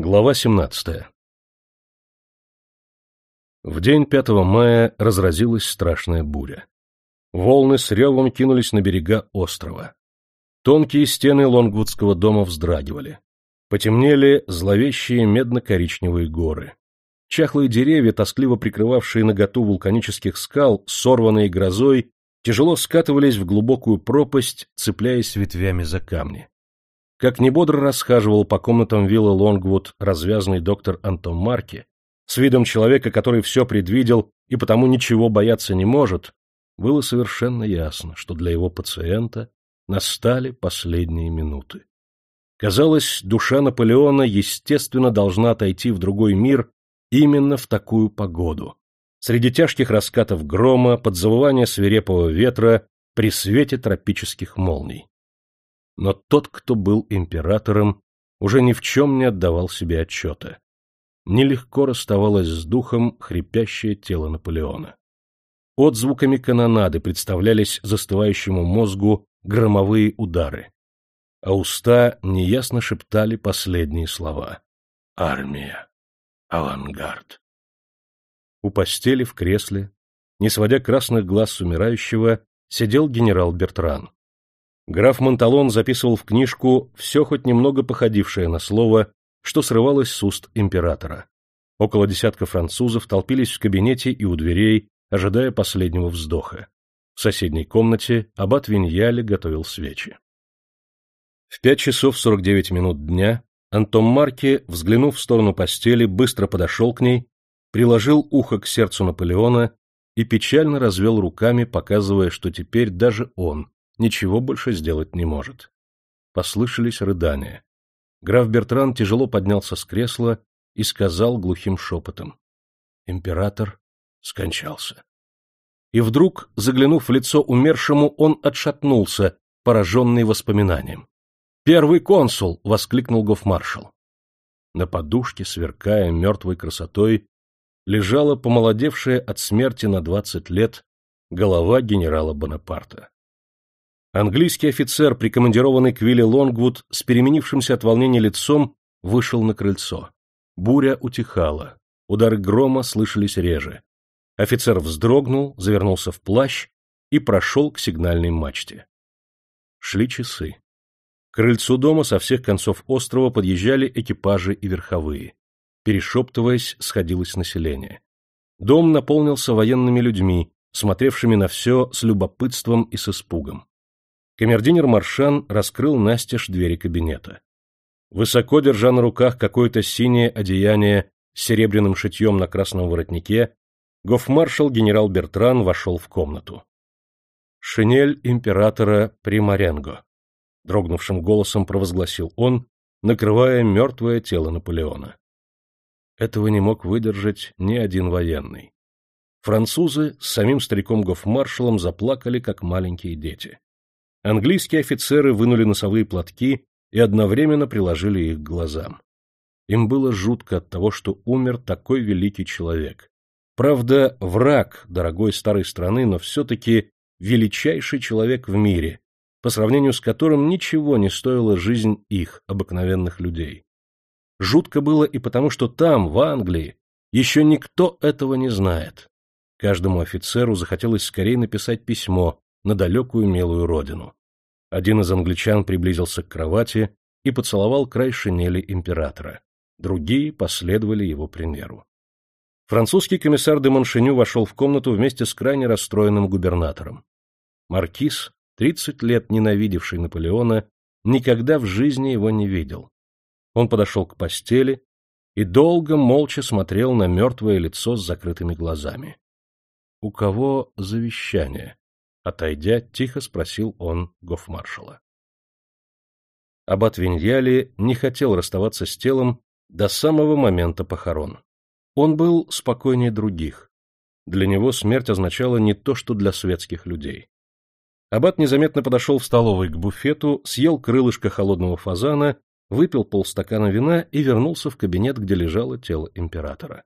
Глава 17 В день 5 мая разразилась страшная буря. Волны с ревом кинулись на берега острова. Тонкие стены Лонгвудского дома вздрагивали. Потемнели зловещие медно-коричневые горы. Чахлые деревья, тоскливо прикрывавшие наготу вулканических скал, сорванные грозой, тяжело скатывались в глубокую пропасть, цепляясь ветвями за камни. Как небодро расхаживал по комнатам виллы Лонгвуд развязанный доктор Антон Марки, с видом человека, который все предвидел и потому ничего бояться не может, было совершенно ясно, что для его пациента настали последние минуты. Казалось, душа Наполеона естественно должна отойти в другой мир именно в такую погоду. Среди тяжких раскатов грома, под завывание свирепого ветра, при свете тропических молний. Но тот, кто был императором, уже ни в чем не отдавал себе отчета. Нелегко расставалось с духом хрипящее тело Наполеона. Отзвуками канонады представлялись застывающему мозгу громовые удары, а уста неясно шептали последние слова. «Армия! Авангард!» У постели в кресле, не сводя красных глаз с умирающего, сидел генерал Бертран. Граф Монталон записывал в книжку все хоть немного походившее на слово, что срывалось с уст императора. Около десятка французов толпились в кабинете и у дверей, ожидая последнего вздоха. В соседней комнате аббат Виньяли готовил свечи. В пять часов сорок девять минут дня Антон Марки, взглянув в сторону постели, быстро подошел к ней, приложил ухо к сердцу Наполеона и печально развел руками, показывая, что теперь даже он ничего больше сделать не может. Послышались рыдания. Граф Бертран тяжело поднялся с кресла и сказал глухим шепотом. Император скончался. И вдруг, заглянув в лицо умершему, он отшатнулся, пораженный воспоминанием. «Первый консул!» — воскликнул гофмаршал. На подушке, сверкая мертвой красотой, лежала помолодевшая от смерти на двадцать лет голова генерала Бонапарта. Английский офицер, прикомандированный к Вилли Лонгвуд, с переменившимся от волнения лицом, вышел на крыльцо. Буря утихала, удары грома слышались реже. Офицер вздрогнул, завернулся в плащ и прошел к сигнальной мачте. Шли часы. К крыльцу дома со всех концов острова подъезжали экипажи и верховые. Перешептываясь, сходилось население. Дом наполнился военными людьми, смотревшими на все с любопытством и с испугом. Камердинер Маршан раскрыл настежь двери кабинета. Высоко держа на руках какое-то синее одеяние с серебряным шитьем на красном воротнике, гофмаршал генерал Бертран вошел в комнату. «Шинель императора Примаренго», — дрогнувшим голосом провозгласил он, накрывая мертвое тело Наполеона. Этого не мог выдержать ни один военный. Французы с самим стариком-гофмаршалом заплакали, как маленькие дети. Английские офицеры вынули носовые платки и одновременно приложили их к глазам. Им было жутко от того, что умер такой великий человек. Правда, враг дорогой старой страны, но все-таки величайший человек в мире, по сравнению с которым ничего не стоила жизнь их, обыкновенных людей. Жутко было и потому, что там, в Англии, еще никто этого не знает. Каждому офицеру захотелось скорее написать письмо на далекую милую родину. Один из англичан приблизился к кровати и поцеловал край шинели императора. Другие последовали его примеру. Французский комиссар де Моншеню вошел в комнату вместе с крайне расстроенным губернатором. Маркиз, тридцать лет ненавидевший Наполеона, никогда в жизни его не видел. Он подошел к постели и долго молча смотрел на мертвое лицо с закрытыми глазами. — У кого завещание? Отойдя, тихо спросил он гофмаршала. Аббат Виньяли не хотел расставаться с телом до самого момента похорон. Он был спокойнее других. Для него смерть означала не то, что для светских людей. Аббат незаметно подошел в столовой к буфету, съел крылышко холодного фазана, выпил полстакана вина и вернулся в кабинет, где лежало тело императора.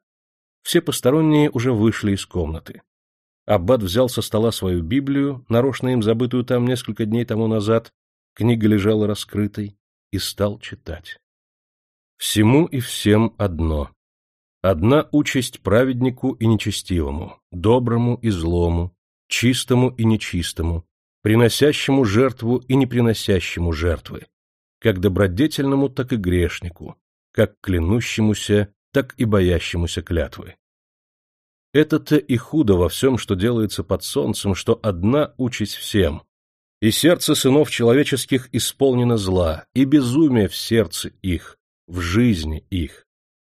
Все посторонние уже вышли из комнаты. Аббат взял со стола свою Библию, нарочно им забытую там несколько дней тому назад, книга лежала раскрытой, и стал читать. Всему и всем одно. Одна участь праведнику и нечестивому, доброму и злому, чистому и нечистому, приносящему жертву и не приносящему жертвы, как добродетельному, так и грешнику, как клянущемуся, так и боящемуся клятвы. Это-то и худо во всем, что делается под солнцем, что одна участь всем, и сердце сынов человеческих исполнено зла, и безумие в сердце их, в жизни их,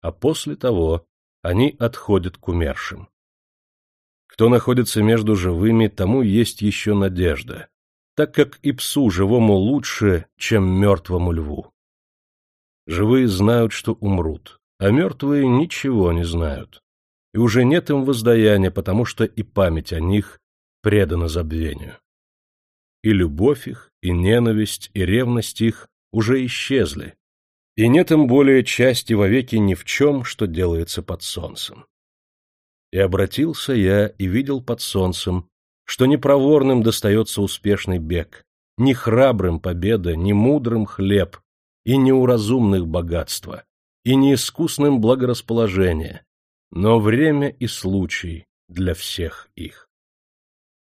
а после того они отходят к умершим. Кто находится между живыми, тому есть еще надежда, так как и псу живому лучше, чем мертвому льву. Живые знают, что умрут, а мертвые ничего не знают, и уже нет им воздаяния, потому что и память о них предана забвению. И любовь их, и ненависть, и ревность их уже исчезли, и нет им более части вовеки ни в чем, что делается под солнцем. И обратился я и видел под солнцем, что не проворным достается успешный бег, ни храбрым победа, ни мудрым хлеб, и не у разумных богатства, и не искусным благорасположение, но время и случай для всех их.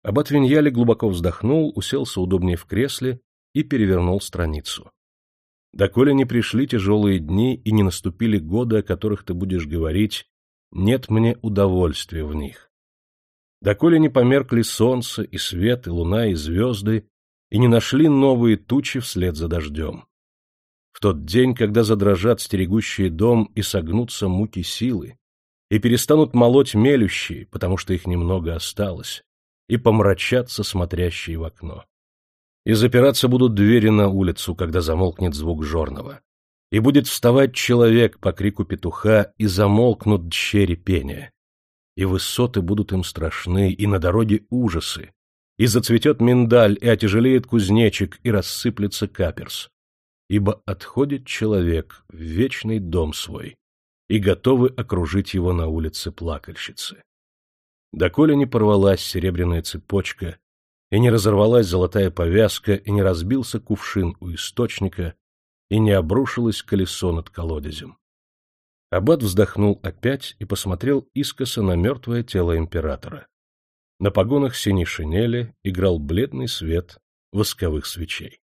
Аббат Виньяли глубоко вздохнул, уселся удобнее в кресле и перевернул страницу. Доколе не пришли тяжелые дни и не наступили годы, о которых ты будешь говорить, нет мне удовольствия в них. Доколе не померкли солнце и свет, и луна, и звезды, и не нашли новые тучи вслед за дождем. В тот день, когда задрожат стерегущие дом и согнутся муки силы, и перестанут молоть мелющие, потому что их немного осталось, и помрачатся смотрящие в окно. И запираться будут двери на улицу, когда замолкнет звук жорного и будет вставать человек по крику петуха, и замолкнут дщери пения. И высоты будут им страшны, и на дороге ужасы, и зацветет миндаль, и отяжелеет кузнечик, и рассыплется каперс. Ибо отходит человек в вечный дом свой, и готовы окружить его на улице плакальщицы. Доколе не порвалась серебряная цепочка, и не разорвалась золотая повязка, и не разбился кувшин у источника, и не обрушилось колесо над колодезем. Аббат вздохнул опять и посмотрел искоса на мертвое тело императора. На погонах синей шинели играл бледный свет восковых свечей.